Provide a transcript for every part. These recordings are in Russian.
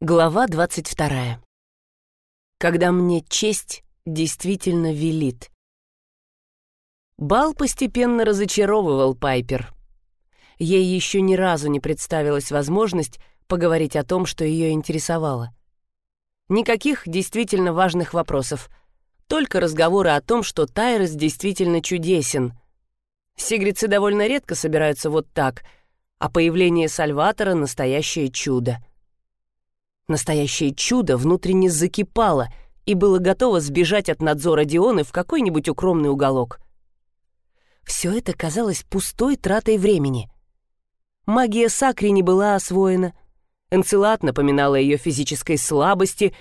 Глава 22. Когда мне честь действительно велит. Бал постепенно разочаровывал Пайпер. Ей еще ни разу не представилась возможность поговорить о том, что ее интересовало. Никаких действительно важных вопросов, только разговоры о том, что Тайрос действительно чудесен. Сигрицы довольно редко собираются вот так, а появление Сальватора — настоящее чудо — Настоящее чудо внутренне закипало и было готово сбежать от надзора Дионы в какой-нибудь укромный уголок. Все это казалось пустой тратой времени. Магия Сакри не была освоена. Энцелад напоминала ее физической слабости.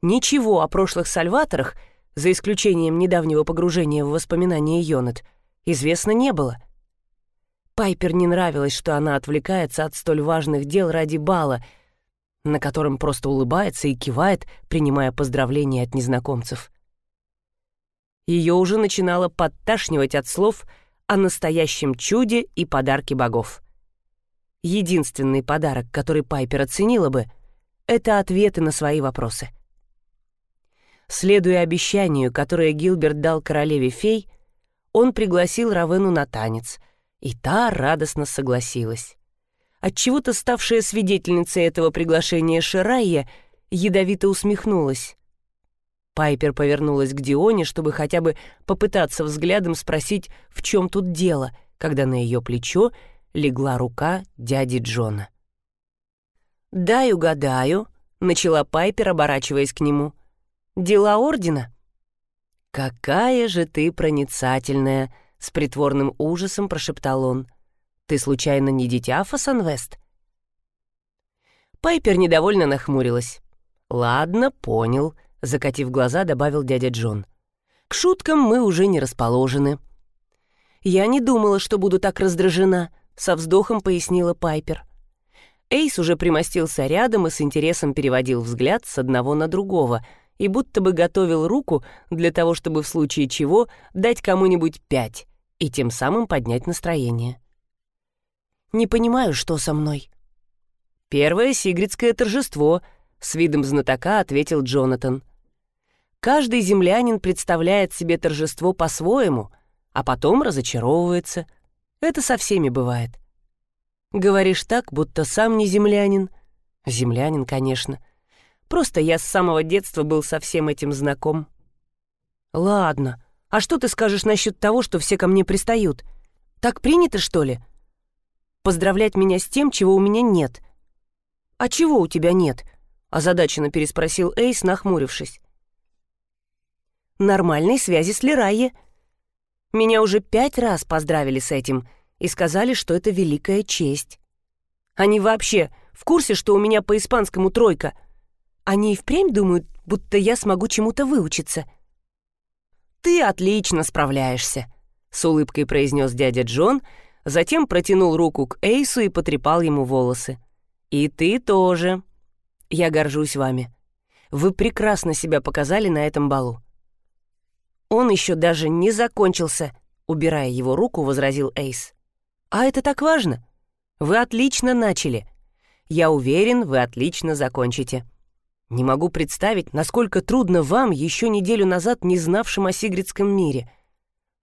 Ничего о прошлых сальваторах, за исключением недавнего погружения в воспоминания Йонат, известно не было. Пайпер не нравилось, что она отвлекается от столь важных дел ради бала — на котором просто улыбается и кивает, принимая поздравления от незнакомцев. Ее уже начинало подташнивать от слов о настоящем чуде и подарке богов. Единственный подарок, который Пайпер оценила бы, это ответы на свои вопросы. Следуя обещанию, которое Гилберт дал королеве фей, он пригласил Равену на танец, и та радостно согласилась. Отчего-то ставшая свидетельницей этого приглашения Ширайя ядовито усмехнулась. Пайпер повернулась к Дионе, чтобы хотя бы попытаться взглядом спросить, в чем тут дело, когда на ее плечо легла рука дяди Джона. «Дай угадаю», — начала Пайпер, оборачиваясь к нему. «Дела Ордена?» «Какая же ты проницательная!» — с притворным ужасом прошептал он. Ты случайно не дитя Фасанвест?» Пайпер недовольно нахмурилась. «Ладно, понял», — закатив глаза, добавил дядя Джон. «К шуткам мы уже не расположены». «Я не думала, что буду так раздражена», — со вздохом пояснила Пайпер. Эйс уже примостился рядом и с интересом переводил взгляд с одного на другого и будто бы готовил руку для того, чтобы в случае чего дать кому-нибудь пять и тем самым поднять настроение. Не понимаю, что со мной». «Первое сигридское торжество», — с видом знатока ответил Джонатан. «Каждый землянин представляет себе торжество по-своему, а потом разочаровывается. Это со всеми бывает». «Говоришь так, будто сам не землянин». «Землянин, конечно. Просто я с самого детства был со всем этим знаком». «Ладно. А что ты скажешь насчет того, что все ко мне пристают? Так принято, что ли?» Поздравлять меня с тем, чего у меня нет. «А чего у тебя нет?» — озадаченно переспросил Эйс, нахмурившись. «Нормальной связи с Лерайе. Меня уже пять раз поздравили с этим и сказали, что это великая честь. Они вообще в курсе, что у меня по испанскому тройка. Они и впрямь думают, будто я смогу чему-то выучиться». «Ты отлично справляешься», — с улыбкой произнес дядя Джон, затем протянул руку к Эйсу и потрепал ему волосы. «И ты тоже. Я горжусь вами. Вы прекрасно себя показали на этом балу». «Он еще даже не закончился», — убирая его руку, возразил Эйс. «А это так важно? Вы отлично начали. Я уверен, вы отлично закончите». Не могу представить, насколько трудно вам, еще неделю назад не знавшим о сигридском мире.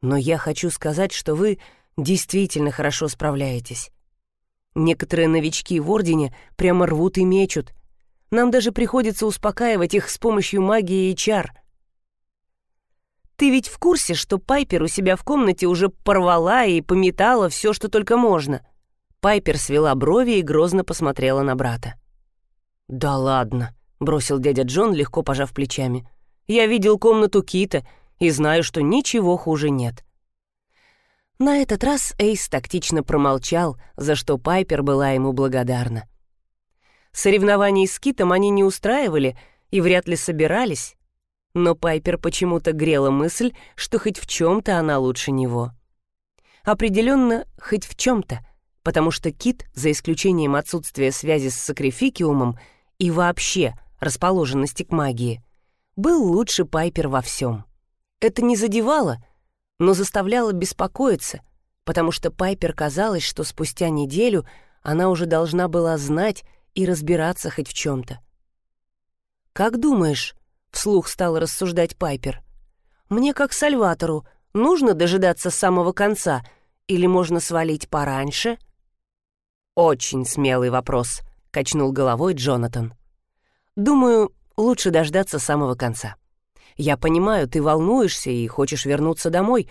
Но я хочу сказать, что вы действительно хорошо справляетесь. Некоторые новички в Ордене прямо рвут и мечут. Нам даже приходится успокаивать их с помощью магии и чар. Ты ведь в курсе, что Пайпер у себя в комнате уже порвала и пометала все, что только можно? Пайпер свела брови и грозно посмотрела на брата. «Да ладно», — бросил дядя Джон, легко пожав плечами. «Я видел комнату Кита и знаю, что ничего хуже нет. На этот раз Эйс тактично промолчал, за что Пайпер была ему благодарна. Соревнований с Китом они не устраивали и вряд ли собирались, но Пайпер почему-то грела мысль, что хоть в чем-то она лучше него. Определенно, хоть в чем-то, потому что Кит, за исключением отсутствия связи с сакрификиумом и вообще расположенности к магии, был лучше Пайпер во всем. Это не задевало — но заставляла беспокоиться, потому что Пайпер казалось, что спустя неделю она уже должна была знать и разбираться хоть в чем-то. «Как думаешь?» — вслух стал рассуждать Пайпер. «Мне, как Сальватору, нужно дожидаться самого конца или можно свалить пораньше?» «Очень смелый вопрос», — качнул головой Джонатан. «Думаю, лучше дождаться самого конца. Я понимаю, ты волнуешься и хочешь вернуться домой,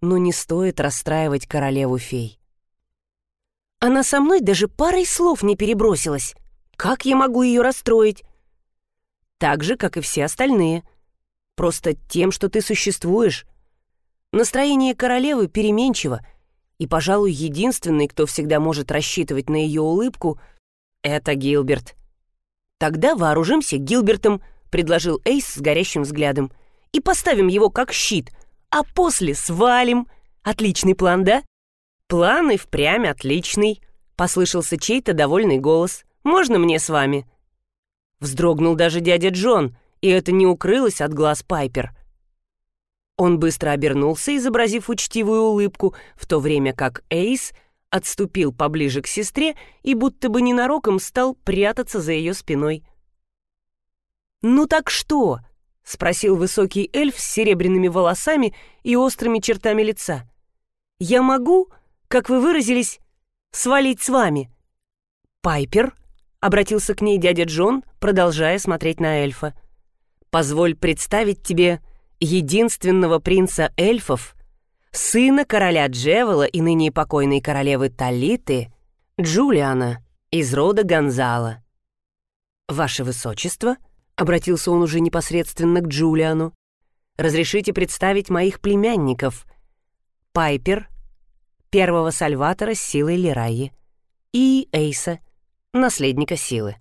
но не стоит расстраивать королеву фей. Она со мной даже парой слов не перебросилась. Как я могу ее расстроить? Так же, как и все остальные. Просто тем, что ты существуешь. Настроение королевы переменчиво, и, пожалуй, единственный, кто всегда может рассчитывать на ее улыбку, это Гилберт. «Тогда вооружимся Гилбертом», — предложил Эйс с горящим взглядом, «и поставим его как щит, а после свалим. Отличный план, да?» «План и впрямь отличный», — послышался чей-то довольный голос. «Можно мне с вами?» Вздрогнул даже дядя Джон, и это не укрылось от глаз Пайпер. Он быстро обернулся, изобразив учтивую улыбку, в то время как Эйс отступил поближе к сестре и будто бы ненароком стал прятаться за ее спиной. «Ну так что?» — спросил высокий эльф с серебряными волосами и острыми чертами лица. «Я могу, как вы выразились, свалить с вами?» «Пайпер?» — обратился к ней дядя Джон, продолжая смотреть на эльфа. «Позволь представить тебе единственного принца эльфов, сына короля Джевела и ныне покойной королевы Талиты, Джулиана из рода Гонзала. «Ваше Высочество», — обратился он уже непосредственно к Джулиану, «разрешите представить моих племянников, Пайпер, первого Сальватора с силой Лираи, и Эйса, наследника силы».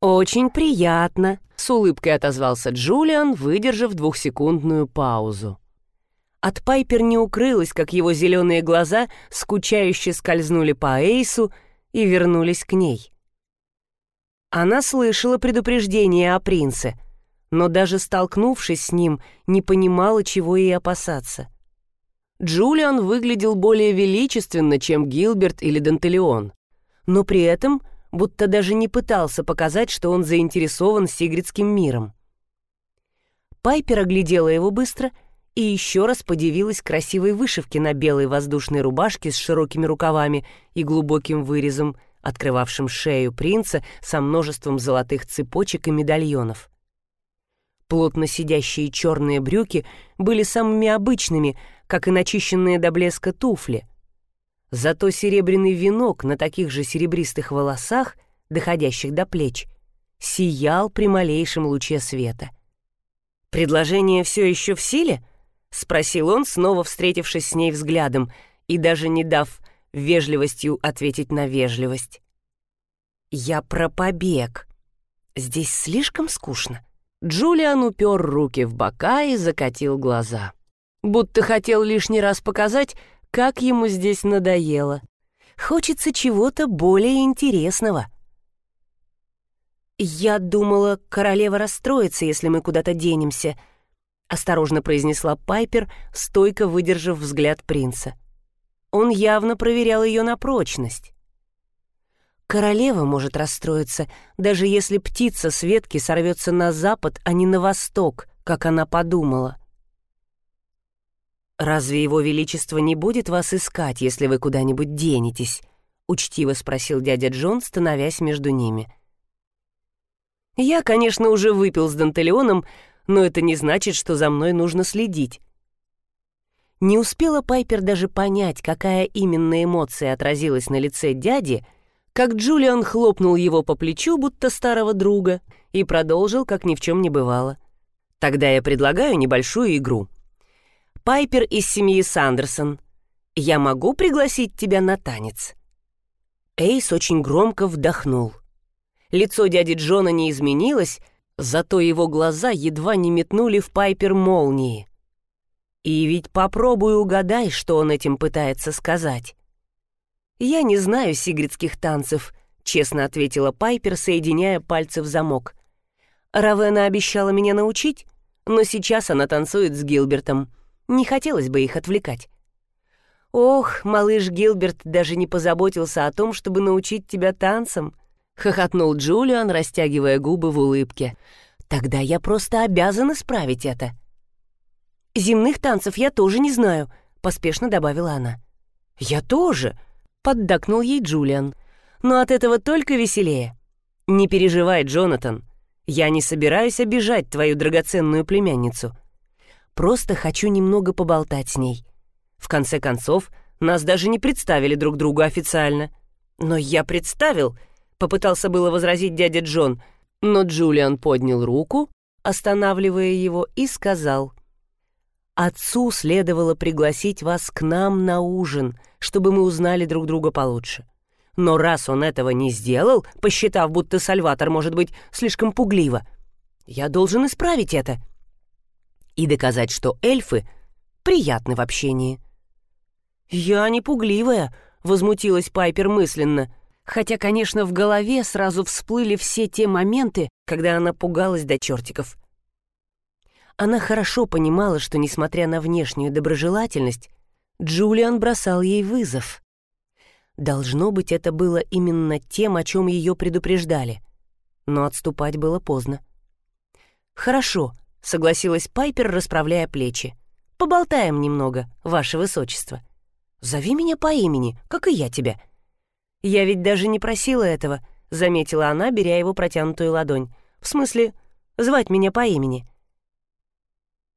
«Очень приятно», — с улыбкой отозвался Джулиан, выдержав двухсекундную паузу. От Пайпер не укрылось, как его зеленые глаза скучающе скользнули по Эйсу и вернулись к ней. Она слышала предупреждение о принце, но даже столкнувшись с ним, не понимала, чего ей опасаться. Джулиан выглядел более величественно, чем Гилберт или Дантелеон, но при этом будто даже не пытался показать, что он заинтересован сигридским миром. Пайпер оглядела его быстро — и еще раз подивилась красивой вышивке на белой воздушной рубашке с широкими рукавами и глубоким вырезом, открывавшим шею принца со множеством золотых цепочек и медальонов. Плотно сидящие черные брюки были самыми обычными, как и начищенные до блеска туфли. Зато серебряный венок на таких же серебристых волосах, доходящих до плеч, сиял при малейшем луче света. «Предложение все еще в силе?» — спросил он, снова встретившись с ней взглядом и даже не дав вежливостью ответить на вежливость. «Я про побег. Здесь слишком скучно». Джулиан упер руки в бока и закатил глаза. Будто хотел лишний раз показать, как ему здесь надоело. Хочется чего-то более интересного. «Я думала, королева расстроится, если мы куда-то денемся», осторожно произнесла Пайпер, стойко выдержав взгляд принца. Он явно проверял ее на прочность. Королева может расстроиться, даже если птица с ветки сорвется на запад, а не на восток, как она подумала. «Разве его величество не будет вас искать, если вы куда-нибудь денетесь?» — учтиво спросил дядя Джон, становясь между ними. «Я, конечно, уже выпил с Дантелеоном, но это не значит, что за мной нужно следить. Не успела Пайпер даже понять, какая именно эмоция отразилась на лице дяди, как Джулиан хлопнул его по плечу, будто старого друга, и продолжил, как ни в чем не бывало. «Тогда я предлагаю небольшую игру. Пайпер из семьи Сандерсон. Я могу пригласить тебя на танец?» Эйс очень громко вдохнул. Лицо дяди Джона не изменилось, Зато его глаза едва не метнули в Пайпер молнии. И ведь попробуй угадай, что он этим пытается сказать. «Я не знаю сигридских танцев», — честно ответила Пайпер, соединяя пальцы в замок. «Равена обещала меня научить, но сейчас она танцует с Гилбертом. Не хотелось бы их отвлекать». «Ох, малыш Гилберт даже не позаботился о том, чтобы научить тебя танцам», — хохотнул Джулиан, растягивая губы в улыбке. Тогда я просто обязан исправить это. «Земных танцев я тоже не знаю», — поспешно добавила она. «Я тоже», — поддакнул ей Джулиан. «Но от этого только веселее. Не переживай, Джонатан. Я не собираюсь обижать твою драгоценную племянницу. Просто хочу немного поболтать с ней. В конце концов, нас даже не представили друг другу официально. Но я представил, попытался было возразить дядя Джон, но Джулиан поднял руку, останавливая его, и сказал, «Отцу следовало пригласить вас к нам на ужин, чтобы мы узнали друг друга получше. Но раз он этого не сделал, посчитав, будто Сальватор может быть слишком пугливо, я должен исправить это и доказать, что эльфы приятны в общении». «Я не пугливая», — возмутилась Пайпер мысленно, хотя, конечно, в голове сразу всплыли все те моменты, когда она пугалась до чертиков. Она хорошо понимала, что, несмотря на внешнюю доброжелательность, Джулиан бросал ей вызов. Должно быть, это было именно тем, о чем ее предупреждали. Но отступать было поздно. «Хорошо», — согласилась Пайпер, расправляя плечи. «Поболтаем немного, ваше высочество. Зови меня по имени, как и я тебя». «Я ведь даже не просила этого», — заметила она, беря его протянутую ладонь. «В смысле, звать меня по имени».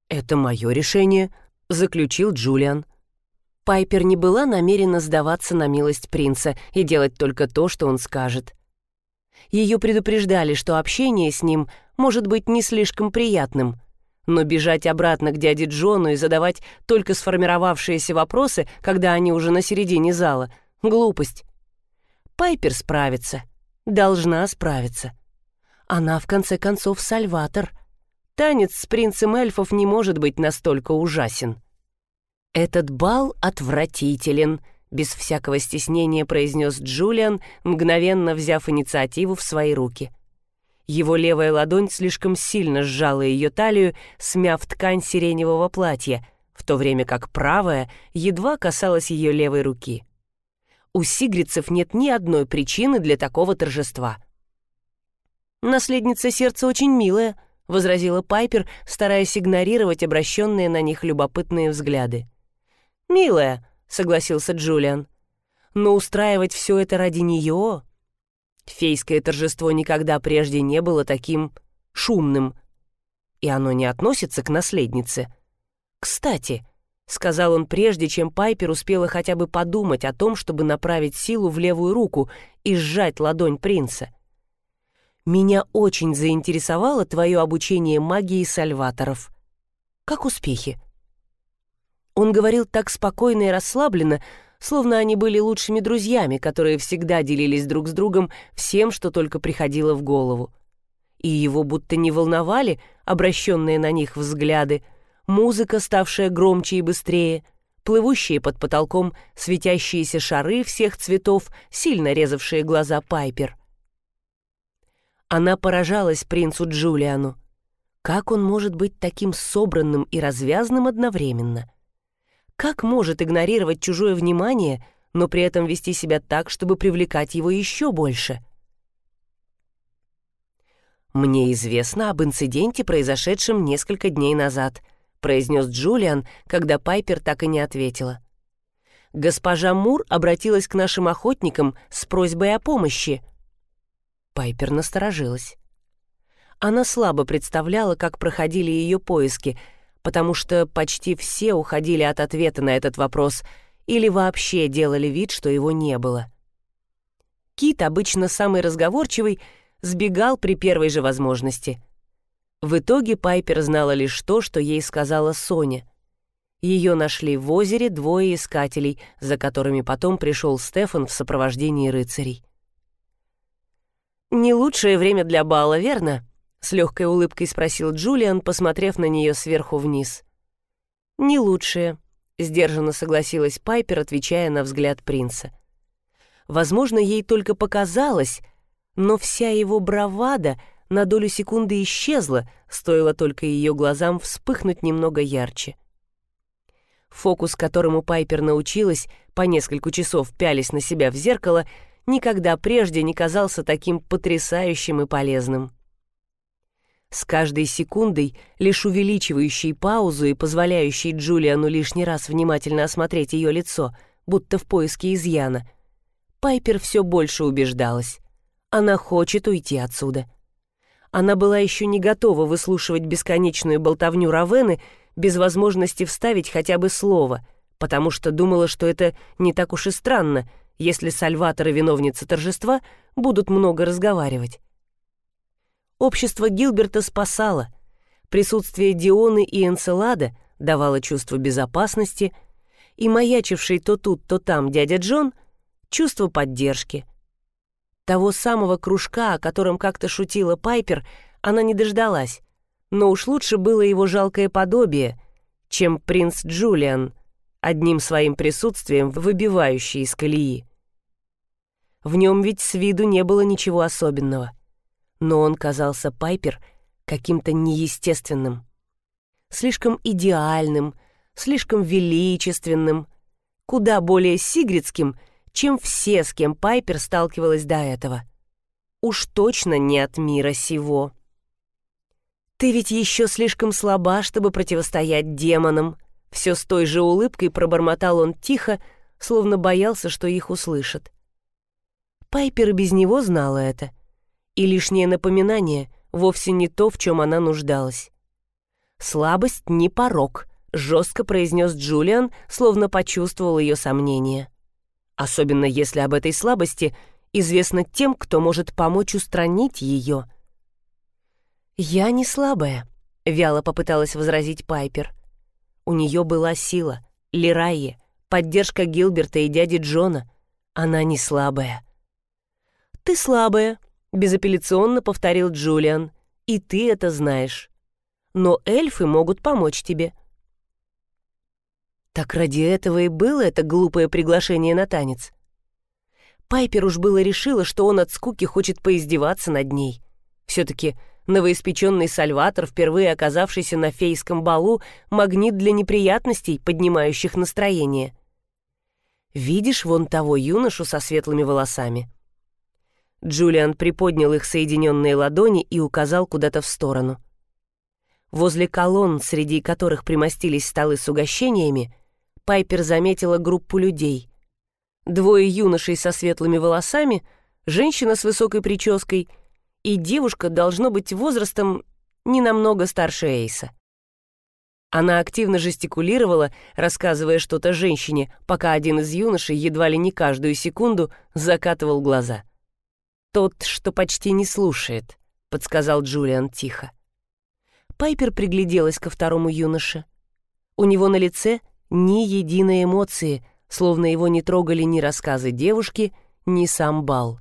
«Это мое решение», — заключил Джулиан. Пайпер не была намерена сдаваться на милость принца и делать только то, что он скажет. Ее предупреждали, что общение с ним может быть не слишком приятным, но бежать обратно к дяде Джону и задавать только сформировавшиеся вопросы, когда они уже на середине зала — глупость. Пайпер справится, должна справиться. Она, в конце концов, сальватор. Танец с принцем эльфов не может быть настолько ужасен. «Этот бал отвратителен», — без всякого стеснения произнес Джулиан, мгновенно взяв инициативу в свои руки. Его левая ладонь слишком сильно сжала ее талию, смяв ткань сиреневого платья, в то время как правая едва касалась ее левой руки. У сигрицев нет ни одной причины для такого торжества. «Наследница сердца очень милая», — возразила Пайпер, стараясь игнорировать обращенные на них любопытные взгляды. «Милая», — согласился Джулиан. «Но устраивать все это ради нее...» Фейское торжество никогда прежде не было таким шумным, и оно не относится к наследнице. «Кстати», — сказал он прежде, чем Пайпер успела хотя бы подумать о том, чтобы направить силу в левую руку и сжать ладонь принца. «Меня очень заинтересовало твое обучение магии сальваторов. Как успехи?» Он говорил так спокойно и расслабленно, словно они были лучшими друзьями, которые всегда делились друг с другом всем, что только приходило в голову. И его будто не волновали обращенные на них взгляды, музыка, ставшая громче и быстрее, плывущие под потолком светящиеся шары всех цветов, сильно резавшие глаза Пайпер. Она поражалась принцу Джулиану. Как он может быть таким собранным и развязным одновременно? Как может игнорировать чужое внимание, но при этом вести себя так, чтобы привлекать его еще больше? «Мне известно об инциденте, произошедшем несколько дней назад», произнес Джулиан, когда Пайпер так и не ответила. «Госпожа Мур обратилась к нашим охотникам с просьбой о помощи». Пайпер насторожилась. Она слабо представляла, как проходили ее поиски — потому что почти все уходили от ответа на этот вопрос или вообще делали вид, что его не было. Кит, обычно самый разговорчивый, сбегал при первой же возможности. В итоге Пайпер знала лишь то, что ей сказала Соня. Ее нашли в озере двое искателей, за которыми потом пришел Стефан в сопровождении рыцарей. «Не лучшее время для бала, верно?» С легкой улыбкой спросил Джулиан, посмотрев на нее сверху вниз. «Не лучшее», — сдержанно согласилась Пайпер, отвечая на взгляд принца. Возможно, ей только показалось, но вся его бравада на долю секунды исчезла, стоило только ее глазам вспыхнуть немного ярче. Фокус, которому Пайпер научилась, по несколько часов пялись на себя в зеркало, никогда прежде не казался таким потрясающим и полезным. с каждой секундой, лишь увеличивающей паузу и позволяющей Джулиану лишний раз внимательно осмотреть ее лицо, будто в поиске изъяна, Пайпер все больше убеждалась. Она хочет уйти отсюда. Она была еще не готова выслушивать бесконечную болтовню Равены без возможности вставить хотя бы слово, потому что думала, что это не так уж и странно, если Сальватор и виновница торжества будут много разговаривать. Общество Гилберта спасало. Присутствие Дионы и Энцелада давало чувство безопасности, и маячивший то тут, то там дядя Джон — чувство поддержки. Того самого кружка, о котором как-то шутила Пайпер, она не дождалась, но уж лучше было его жалкое подобие, чем принц Джулиан, одним своим присутствием выбивающий из колеи. В нем ведь с виду не было ничего особенного — но он казался Пайпер каким-то неестественным. Слишком идеальным, слишком величественным, куда более сигридским, чем все, с кем Пайпер сталкивалась до этого. Уж точно не от мира сего. «Ты ведь еще слишком слаба, чтобы противостоять демонам», все с той же улыбкой пробормотал он тихо, словно боялся, что их услышат. Пайпер без него знала это — и лишнее напоминание вовсе не то, в чем она нуждалась. «Слабость не порог», — жестко произнес Джулиан, словно почувствовал ее сомнение. Особенно если об этой слабости известно тем, кто может помочь устранить ее. «Я не слабая», — вяло попыталась возразить Пайпер. У нее была сила, Лирайе, поддержка Гилберта и дяди Джона. Она не слабая. «Ты слабая», безапелляционно повторил Джулиан. «И ты это знаешь. Но эльфы могут помочь тебе». Так ради этого и было это глупое приглашение на танец. Пайпер уж было решила, что он от скуки хочет поиздеваться над ней. Все-таки новоиспеченный Сальватор, впервые оказавшийся на фейском балу, магнит для неприятностей, поднимающих настроение. «Видишь вон того юношу со светлыми волосами?» Джулиан приподнял их соединенные ладони и указал куда-то в сторону. Возле колонн, среди которых примостились столы с угощениями, Пайпер заметила группу людей. Двое юношей со светлыми волосами, женщина с высокой прической и девушка должно быть возрастом не намного старше Эйса. Она активно жестикулировала, рассказывая что-то женщине, пока один из юношей едва ли не каждую секунду закатывал глаза — «Тот, что почти не слушает», — подсказал Джулиан тихо. Пайпер пригляделась ко второму юноше. У него на лице ни единой эмоции, словно его не трогали ни рассказы девушки, ни сам бал.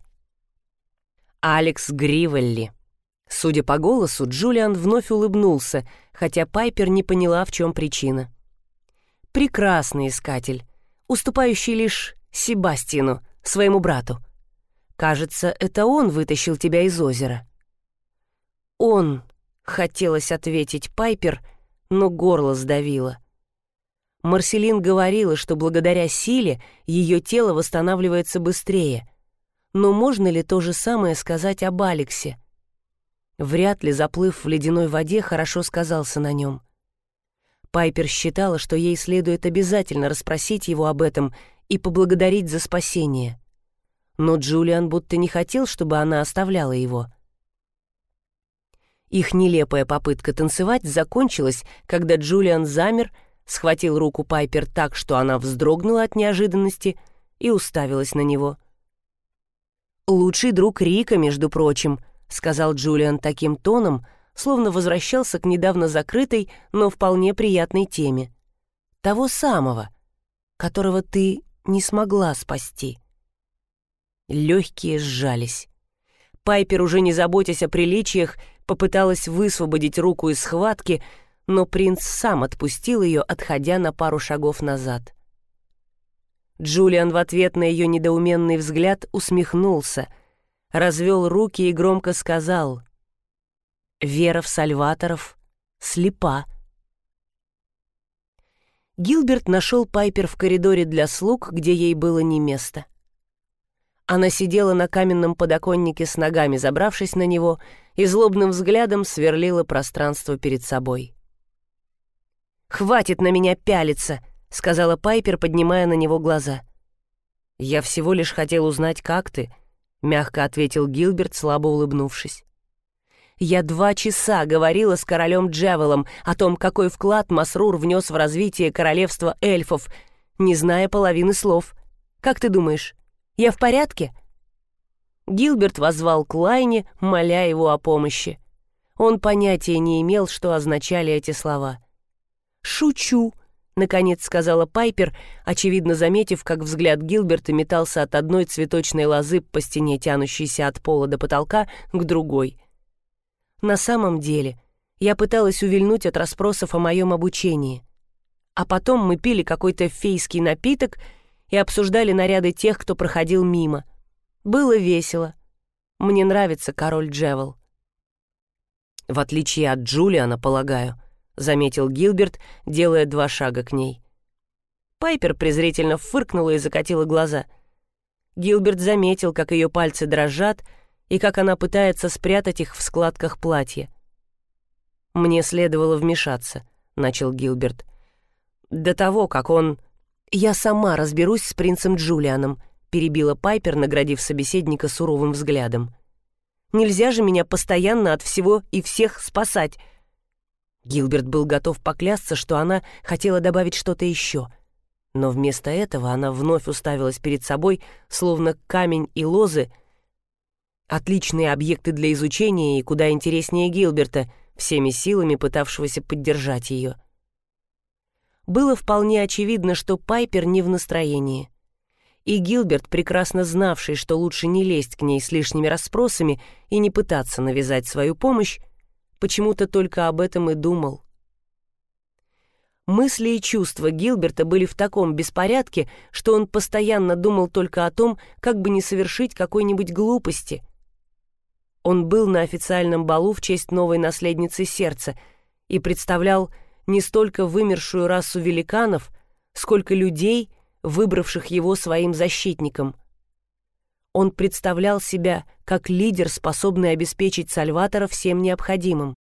Алекс Гривелли. Судя по голосу, Джулиан вновь улыбнулся, хотя Пайпер не поняла, в чем причина. Прекрасный искатель, уступающий лишь Себастину, своему брату. Кажется, это он вытащил тебя из озера». «Он», — хотелось ответить Пайпер, но горло сдавило. Марселин говорила, что благодаря силе ее тело восстанавливается быстрее. Но можно ли то же самое сказать об Алексе? Вряд ли заплыв в ледяной воде хорошо сказался на нем. Пайпер считала, что ей следует обязательно расспросить его об этом и поблагодарить за спасение но Джулиан будто не хотел, чтобы она оставляла его. Их нелепая попытка танцевать закончилась, когда Джулиан замер, схватил руку Пайпер так, что она вздрогнула от неожиданности и уставилась на него. «Лучший друг Рика, между прочим», — сказал Джулиан таким тоном, словно возвращался к недавно закрытой, но вполне приятной теме. «Того самого, которого ты не смогла спасти». Легкие сжались. Пайпер, уже не заботясь о приличиях, попыталась высвободить руку из схватки, но принц сам отпустил ее, отходя на пару шагов назад. Джулиан в ответ на ее недоуменный взгляд усмехнулся, развел руки и громко сказал «Вера в Сальваторов слепа». Гилберт нашел Пайпер в коридоре для слуг, где ей было не место. Она сидела на каменном подоконнике с ногами, забравшись на него, и злобным взглядом сверлила пространство перед собой. «Хватит на меня пялиться!» — сказала Пайпер, поднимая на него глаза. «Я всего лишь хотел узнать, как ты», — мягко ответил Гилберт, слабо улыбнувшись. «Я два часа говорила с королем Джевелом о том, какой вклад Масрур внес в развитие королевства эльфов, не зная половины слов. Как ты думаешь, я в порядке?» Гилберт возвал к Лайне, моля его о помощи. Он понятия не имел, что означали эти слова. «Шучу», — наконец сказала Пайпер, очевидно заметив, как взгляд Гилберта метался от одной цветочной лозы по стене, тянущейся от пола до потолка, к другой. «На самом деле, я пыталась увильнуть от расспросов о моем обучении. А потом мы пили какой-то фейский напиток — и обсуждали наряды тех, кто проходил мимо. Было весело. Мне нравится король Джевел. «В отличие от Джулиана, полагаю», — заметил Гилберт, делая два шага к ней. Пайпер презрительно фыркнула и закатила глаза. Гилберт заметил, как ее пальцы дрожат и как она пытается спрятать их в складках платья. «Мне следовало вмешаться», — начал Гилберт. «До того, как он...» «Я сама разберусь с принцем Джулианом», — перебила Пайпер, наградив собеседника суровым взглядом. «Нельзя же меня постоянно от всего и всех спасать». Гилберт был готов поклясться, что она хотела добавить что-то еще. Но вместо этого она вновь уставилась перед собой, словно камень и лозы, отличные объекты для изучения и куда интереснее Гилберта, всеми силами пытавшегося поддержать ее было вполне очевидно, что Пайпер не в настроении. И Гилберт, прекрасно знавший, что лучше не лезть к ней с лишними расспросами и не пытаться навязать свою помощь, почему-то только об этом и думал. Мысли и чувства Гилберта были в таком беспорядке, что он постоянно думал только о том, как бы не совершить какой-нибудь глупости. Он был на официальном балу в честь новой наследницы сердца и представлял, не столько вымершую расу великанов, сколько людей, выбравших его своим защитником. Он представлял себя как лидер, способный обеспечить Сальватора всем необходимым.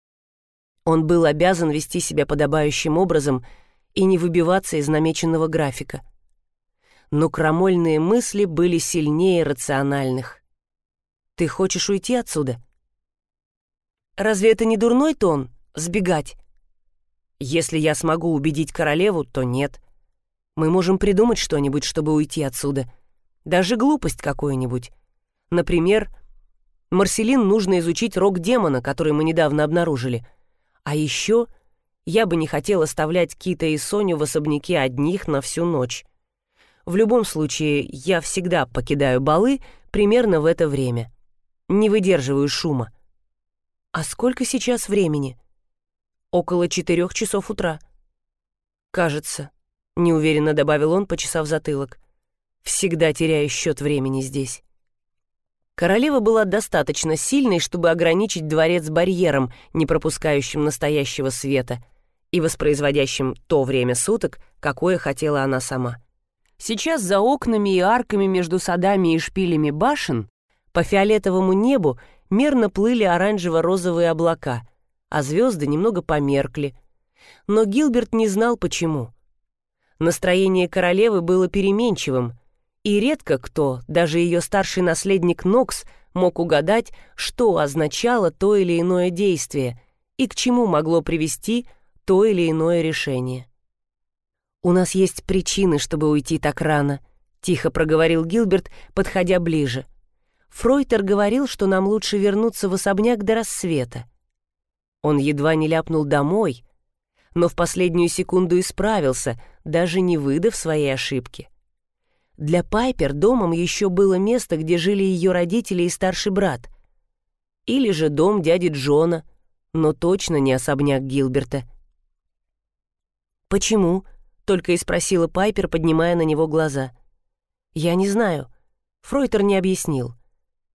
Он был обязан вести себя подобающим образом и не выбиваться из намеченного графика. Но крамольные мысли были сильнее рациональных. «Ты хочешь уйти отсюда?» «Разве это не дурной тон — сбегать?» Если я смогу убедить королеву, то нет. Мы можем придумать что-нибудь, чтобы уйти отсюда. Даже глупость какую-нибудь. Например, Марселин нужно изучить рог демона, который мы недавно обнаружили. А еще я бы не хотел оставлять Кита и Соню в особняке одних на всю ночь. В любом случае, я всегда покидаю балы примерно в это время. Не выдерживаю шума. А сколько сейчас времени? около четырех часов утра. «Кажется», — неуверенно добавил он, почесав затылок. «Всегда теряю счет времени здесь». Королева была достаточно сильной, чтобы ограничить дворец барьером, не пропускающим настоящего света и воспроизводящим то время суток, какое хотела она сама. Сейчас за окнами и арками между садами и шпилями башен по фиолетовому небу мерно плыли оранжево-розовые облака, а звезды немного померкли. Но Гилберт не знал, почему. Настроение королевы было переменчивым, и редко кто, даже ее старший наследник Нокс, мог угадать, что означало то или иное действие и к чему могло привести то или иное решение. «У нас есть причины, чтобы уйти так рано», — тихо проговорил Гилберт, подходя ближе. «Фройтер говорил, что нам лучше вернуться в особняк до рассвета. Он едва не ляпнул домой, но в последнюю секунду исправился, даже не выдав своей ошибки. Для Пайпер домом еще было место, где жили ее родители и старший брат. Или же дом дяди Джона, но точно не особняк Гилберта. «Почему?» — только и спросила Пайпер, поднимая на него глаза. «Я не знаю. Фройтер не объяснил.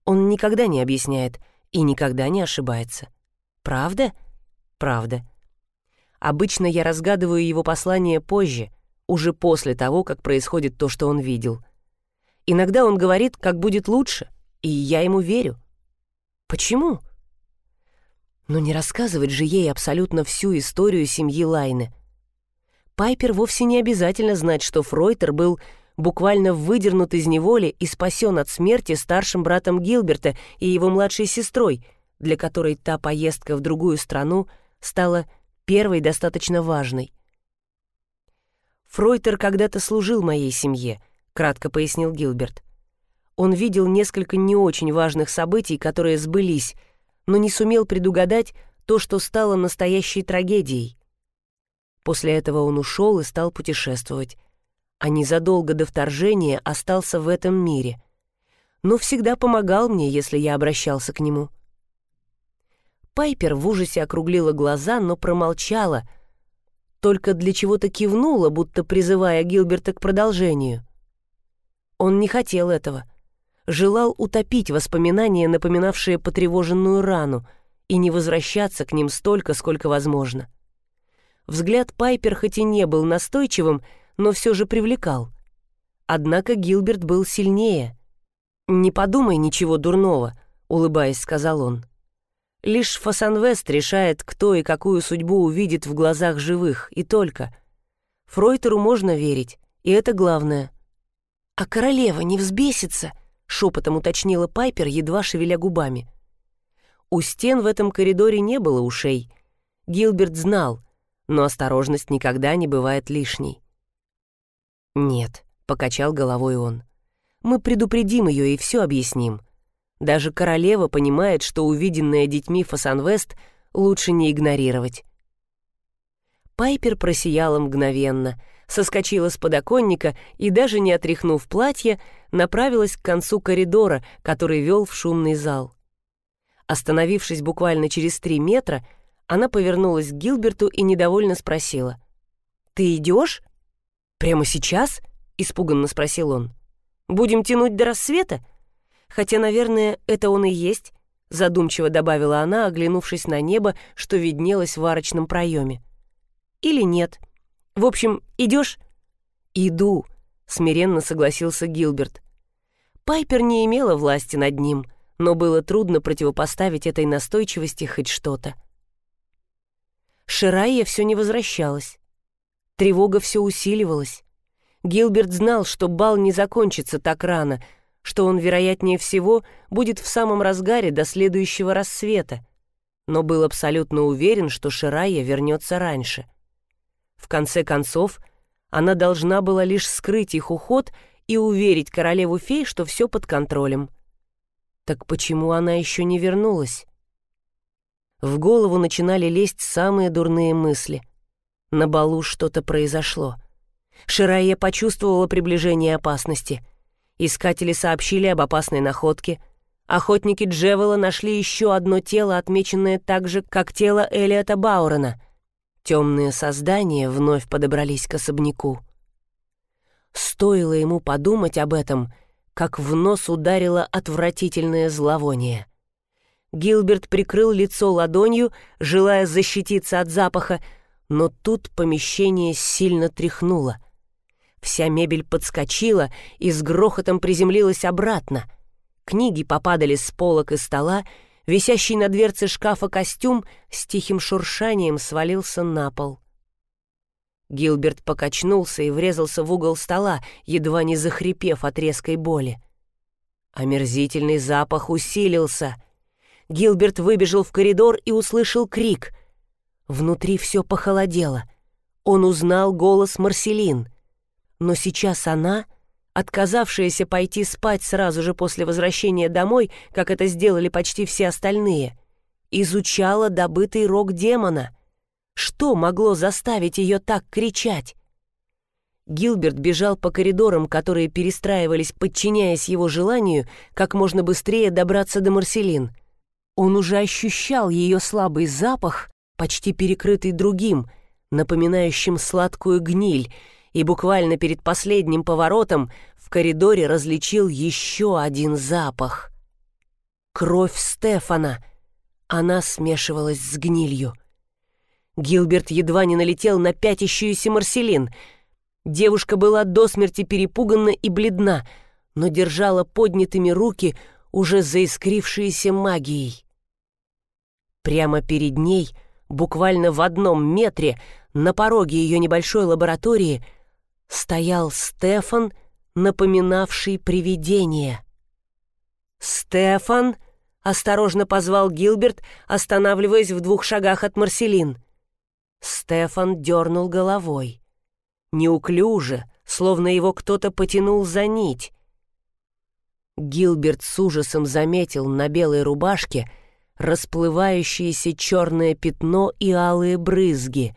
Он никогда не объясняет и никогда не ошибается». Правда? Правда. Обычно я разгадываю его послание позже, уже после того, как происходит то, что он видел. Иногда он говорит, как будет лучше, и я ему верю. Почему? Но не рассказывать же ей абсолютно всю историю семьи Лайны. Пайпер вовсе не обязательно знать, что Фройтер был буквально выдернут из неволи и спасен от смерти старшим братом Гилберта и его младшей сестрой, для которой та поездка в другую страну стала первой достаточно важной. «Фройтер когда-то служил моей семье», — кратко пояснил Гилберт. Он видел несколько не очень важных событий, которые сбылись, но не сумел предугадать то, что стало настоящей трагедией. После этого он ушел и стал путешествовать, а незадолго до вторжения остался в этом мире, но всегда помогал мне, если я обращался к нему. Пайпер в ужасе округлила глаза, но промолчала, только для чего-то кивнула, будто призывая Гилберта к продолжению. Он не хотел этого. Желал утопить воспоминания, напоминавшие потревоженную рану, и не возвращаться к ним столько, сколько возможно. Взгляд Пайпер хоть и не был настойчивым, но все же привлекал. Однако Гилберт был сильнее. «Не подумай ничего дурного», — улыбаясь, сказал он. «Лишь Фасанвест решает, кто и какую судьбу увидит в глазах живых, и только. Фройтеру можно верить, и это главное». «А королева не взбесится?» — шепотом уточнила Пайпер, едва шевеля губами. У стен в этом коридоре не было ушей. Гилберт знал, но осторожность никогда не бывает лишней. «Нет», — покачал головой он. «Мы предупредим ее и все объясним. Даже королева понимает, что увиденное детьми Фасанвест лучше не игнорировать». Пайпер просияла мгновенно, соскочила с подоконника и, даже не отряхнув платье, направилась к концу коридора, который вел в шумный зал. Остановившись буквально через три метра, она повернулась к Гилберту и недовольно спросила. «Ты идешь?» «Прямо сейчас?» — испуганно спросил он. «Будем тянуть до рассвета? Хотя, наверное, это он и есть», — задумчиво добавила она, оглянувшись на небо, что виднелось в арочном проеме. «Или нет. В общем, идешь?» «Иду», — смиренно согласился Гилберт. Пайпер не имела власти над ним, но было трудно противопоставить этой настойчивости хоть что-то. Ширайя все не возвращалась. Тревога все усиливалась. Гилберт знал, что бал не закончится так рано, что он, вероятнее всего, будет в самом разгаре до следующего рассвета, но был абсолютно уверен, что Ширайя вернется раньше. В конце концов, она должна была лишь скрыть их уход и уверить королеву фей, что все под контролем. Так почему она еще не вернулась? В голову начинали лезть самые дурные мысли — на балу что-то произошло. Ширая почувствовала приближение опасности. Искатели сообщили об опасной находке. Охотники Джевела нашли еще одно тело, отмеченное так же, как тело Элиота Баурена. Темные создания вновь подобрались к особняку. Стоило ему подумать об этом, как в нос ударило отвратительное зловоние. Гилберт прикрыл лицо ладонью, желая защититься от запаха, но тут помещение сильно тряхнуло. Вся мебель подскочила и с грохотом приземлилась обратно. Книги попадали с полок и стола, висящий на дверце шкафа костюм с тихим шуршанием свалился на пол. Гилберт покачнулся и врезался в угол стола, едва не захрипев от резкой боли. Омерзительный запах усилился. Гилберт выбежал в коридор и услышал крик — Внутри все похолодело. Он узнал голос Марселин. Но сейчас она, отказавшаяся пойти спать сразу же после возвращения домой, как это сделали почти все остальные, изучала добытый рог демона. Что могло заставить ее так кричать? Гилберт бежал по коридорам, которые перестраивались, подчиняясь его желанию, как можно быстрее добраться до Марселин. Он уже ощущал ее слабый запах, почти перекрытый другим, напоминающим сладкую гниль, и буквально перед последним поворотом в коридоре различил еще один запах. Кровь Стефана. Она смешивалась с гнилью. Гилберт едва не налетел на пятящуюся Марселин. Девушка была до смерти перепуганна и бледна, но держала поднятыми руки, уже заискрившиеся магией. Прямо перед ней, буквально в одном метре, на пороге ее небольшой лаборатории, стоял Стефан, напоминавший привидение. «Стефан!» — осторожно позвал Гилберт, останавливаясь в двух шагах от Марселин. Стефан дернул головой. Неуклюже, словно его кто-то потянул за нить. Гилберт с ужасом заметил на белой рубашке расплывающееся черное пятно и алые брызги,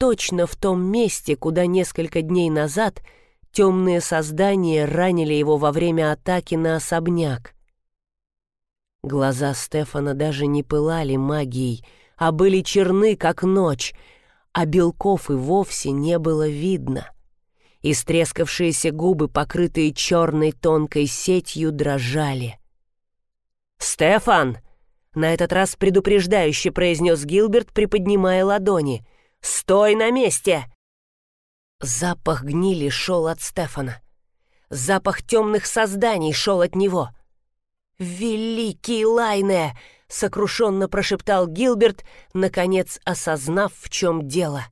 точно в том месте, куда несколько дней назад темные создания ранили его во время атаки на особняк. Глаза Стефана даже не пылали магией, а были черны, как ночь, а белков и вовсе не было видно. Истрескавшиеся губы, покрытые черной тонкой сетью, дрожали. «Стефан!» — на этот раз предупреждающе произнес Гилберт, приподнимая ладони. «Стой на месте!» Запах гнили шел от Стефана. Запах темных созданий шел от него. «Великий Лайне!» — сокрушенно прошептал Гилберт, наконец осознав, в чем дело.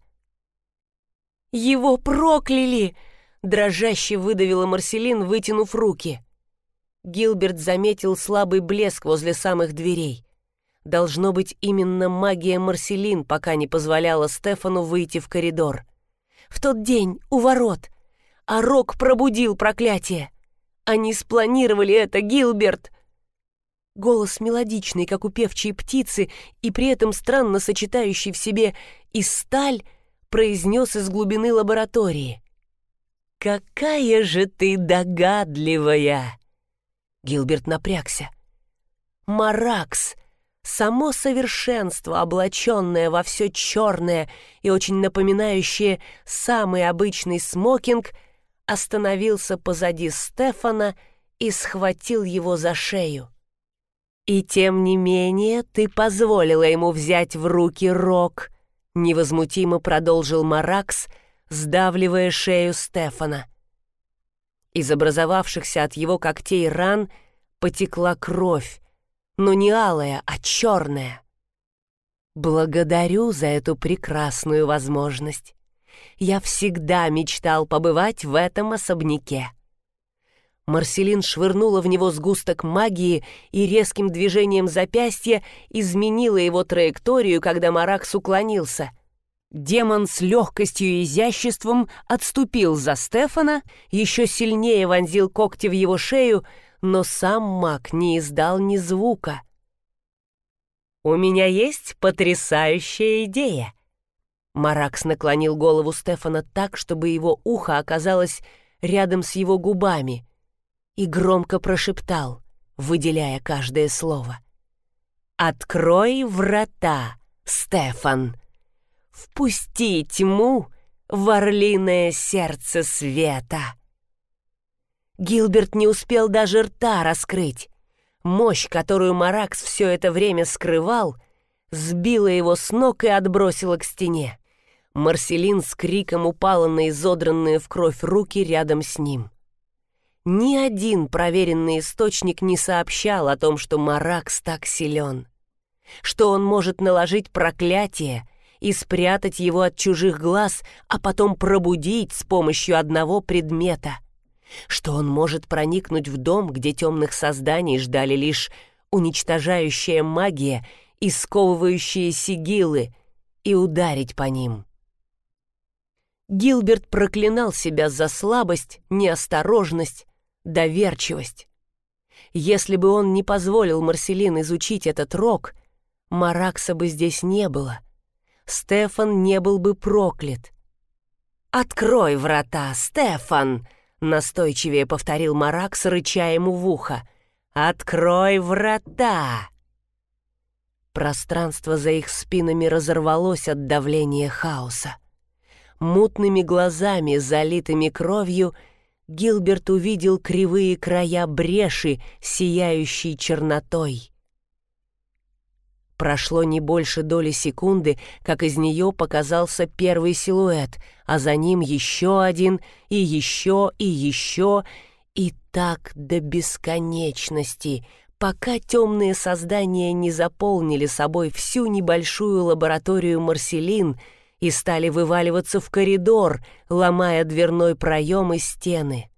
«Его прокляли!» — дрожаще выдавила Марселин, вытянув руки. Гилберт заметил слабый блеск возле самых дверей. Должно быть, именно магия Марселин пока не позволяла Стефану выйти в коридор. В тот день у ворот. А Рок пробудил проклятие. Они спланировали это, Гилберт. Голос мелодичный, как у певчей птицы, и при этом странно сочетающий в себе и сталь, произнес из глубины лаборатории. «Какая же ты догадливая!» Гилберт напрягся. «Маракс!» Само совершенство, облаченное во все черное и очень напоминающее самый обычный смокинг, остановился позади Стефана и схватил его за шею. «И тем не менее ты позволила ему взять в руки рог», — невозмутимо продолжил Маракс, сдавливая шею Стефана. Из образовавшихся от его когтей ран потекла кровь, но не алая, а черная. Благодарю за эту прекрасную возможность. Я всегда мечтал побывать в этом особняке. Марселин швырнула в него сгусток магии и резким движением запястья изменила его траекторию, когда Маракс уклонился. Демон с легкостью и изяществом отступил за Стефана, еще сильнее вонзил когти в его шею, но сам маг не издал ни звука. «У меня есть потрясающая идея!» Маракс наклонил голову Стефана так, чтобы его ухо оказалось рядом с его губами, и громко прошептал, выделяя каждое слово. «Открой врата, Стефан! Впусти тьму в орлиное сердце света!» Гилберт не успел даже рта раскрыть. Мощь, которую Маракс все это время скрывал, сбила его с ног и отбросила к стене. Марселин с криком упала на изодранные в кровь руки рядом с ним. Ни один проверенный источник не сообщал о том, что Маракс так силен, что он может наложить проклятие и спрятать его от чужих глаз, а потом пробудить с помощью одного предмета — что он может проникнуть в дом, где темных созданий ждали лишь уничтожающая магия и сковывающие сигилы, и ударить по ним. Гилберт проклинал себя за слабость, неосторожность, доверчивость. Если бы он не позволил Марселин изучить этот рог, Маракса бы здесь не было. Стефан не был бы проклят. «Открой врата, Стефан!» Настойчивее повторил Маракс, рыча ему в ухо. «Открой врата!» Пространство за их спинами разорвалось от давления хаоса. Мутными глазами, залитыми кровью, Гилберт увидел кривые края бреши, сияющей чернотой. Прошло не больше доли секунды, как из нее показался первый силуэт, а за ним еще один, и еще, и еще, и так до бесконечности, пока темные создания не заполнили собой всю небольшую лабораторию Марселин и стали вываливаться в коридор, ломая дверной проем и стены.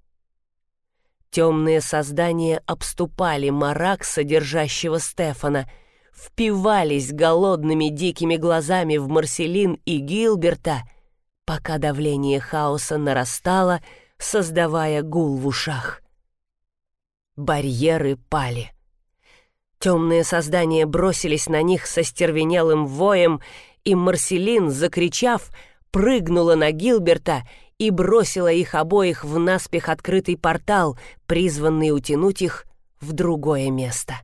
Темные создания обступали марак, содержащего Стефана, впивались голодными дикими глазами в Марселин и Гилберта, пока давление хаоса нарастало, создавая гул в ушах. Барьеры пали. Темные создания бросились на них со стервенелым воем, и Марселин, закричав, прыгнула на Гилберта и бросила их обоих в наспех открытый портал, призванный утянуть их в другое место.